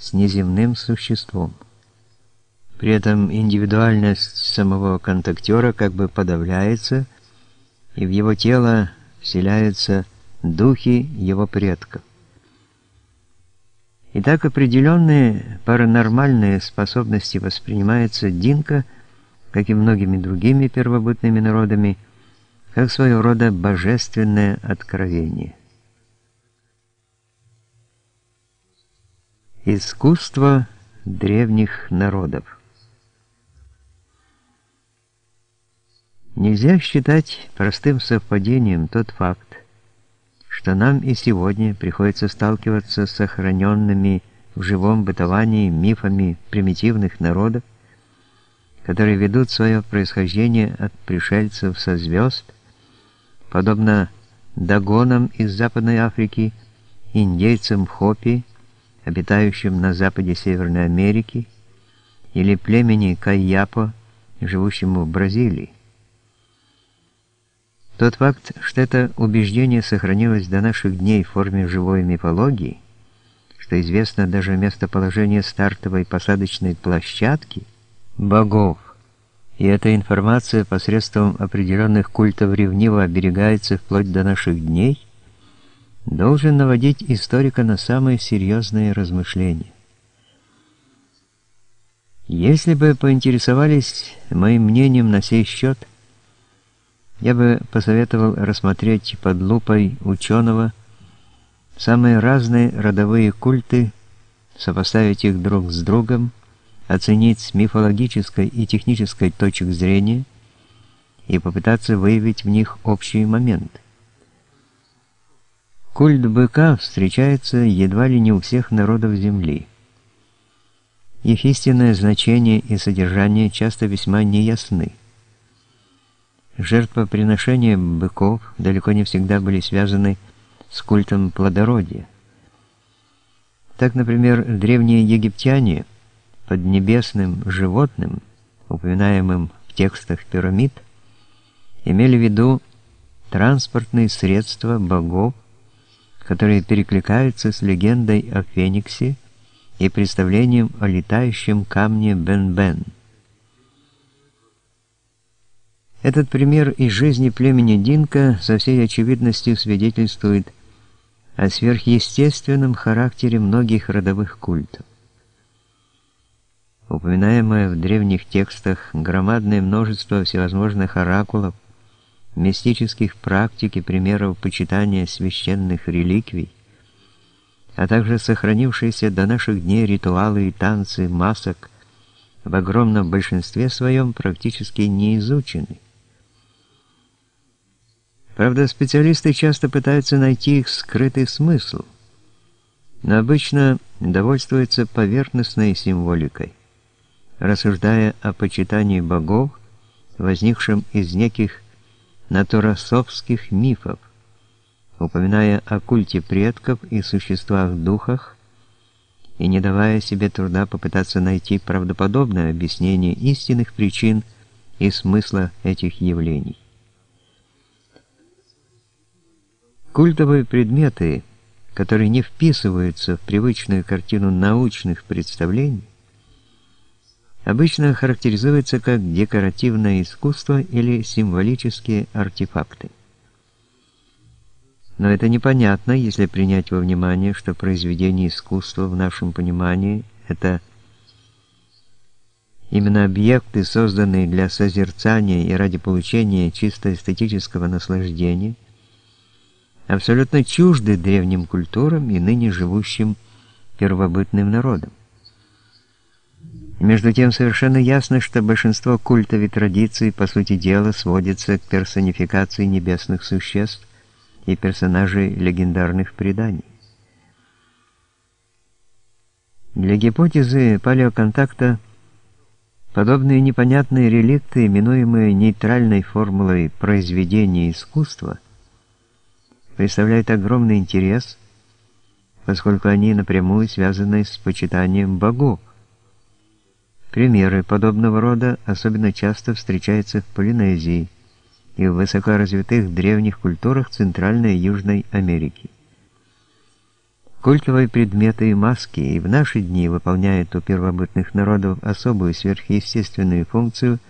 с неземным существом. При этом индивидуальность самого контактера как бы подавляется, и в его тело вселяются духи его предков. Итак, определенные паранормальные способности воспринимаются Динка, как и многими другими первобытными народами, как своего рода божественное откровение. Искусство древних народов. Нельзя считать простым совпадением тот факт, что нам и сегодня приходится сталкиваться с сохраненными в живом бытовании мифами примитивных народов, которые ведут свое происхождение от пришельцев со звезд, подобно дагонам из Западной Африки, индейцам Хопи, обитающим на западе Северной Америки, или племени Кайяпо, живущему в Бразилии. Тот факт, что это убеждение сохранилось до наших дней в форме живой мифологии, что известно даже местоположение стартовой посадочной площадки богов, и эта информация посредством определенных культов ревниво оберегается вплоть до наших дней, должен наводить историка на самые серьезные размышления. Если бы поинтересовались моим мнением на сей счет, я бы посоветовал рассмотреть под лупой ученого самые разные родовые культы, сопоставить их друг с другом, оценить с мифологической и технической точек зрения и попытаться выявить в них общий момент. Культ быка встречается едва ли не у всех народов Земли. Их истинное значение и содержание часто весьма неясны. Жертвоприношения быков далеко не всегда были связаны с культом плодородия. Так, например, древние египтяне под небесным животным, упоминаемым в текстах пирамид, имели в виду транспортные средства богов, которые перекликаются с легендой о Фениксе и представлением о летающем камне Бен-Бен. Этот пример из жизни племени Динка со всей очевидностью свидетельствует о сверхъестественном характере многих родовых культов. Упоминаемое в древних текстах громадное множество всевозможных оракулов, мистических практик и примеров почитания священных реликвий, а также сохранившиеся до наших дней ритуалы и танцы масок в огромном большинстве своем практически не изучены. Правда, специалисты часто пытаются найти их скрытый смысл, но обычно довольствуются поверхностной символикой, рассуждая о почитании богов, возникшем из неких натуросовских мифов, упоминая о культе предков и существах-духах, и не давая себе труда попытаться найти правдоподобное объяснение истинных причин и смысла этих явлений. Культовые предметы, которые не вписываются в привычную картину научных представлений, обычно характеризуются как декоративное искусство или символические артефакты. Но это непонятно, если принять во внимание, что произведение искусства в нашем понимании – это именно объекты, созданные для созерцания и ради получения чисто эстетического наслаждения – абсолютно чужды древним культурам и ныне живущим первобытным народам. Между тем совершенно ясно, что большинство культов и традиций, по сути дела, сводится к персонификации небесных существ и персонажей легендарных преданий. Для гипотезы палеоконтакта подобные непонятные реликты, именуемые нейтральной формулой произведения искусства – представляют огромный интерес, поскольку они напрямую связаны с почитанием богов. Примеры подобного рода особенно часто встречаются в Полинезии и в высокоразвитых древних культурах Центральной и Южной Америки. Культовые предметы и маски и в наши дни выполняют у первобытных народов особую сверхъестественную функцию –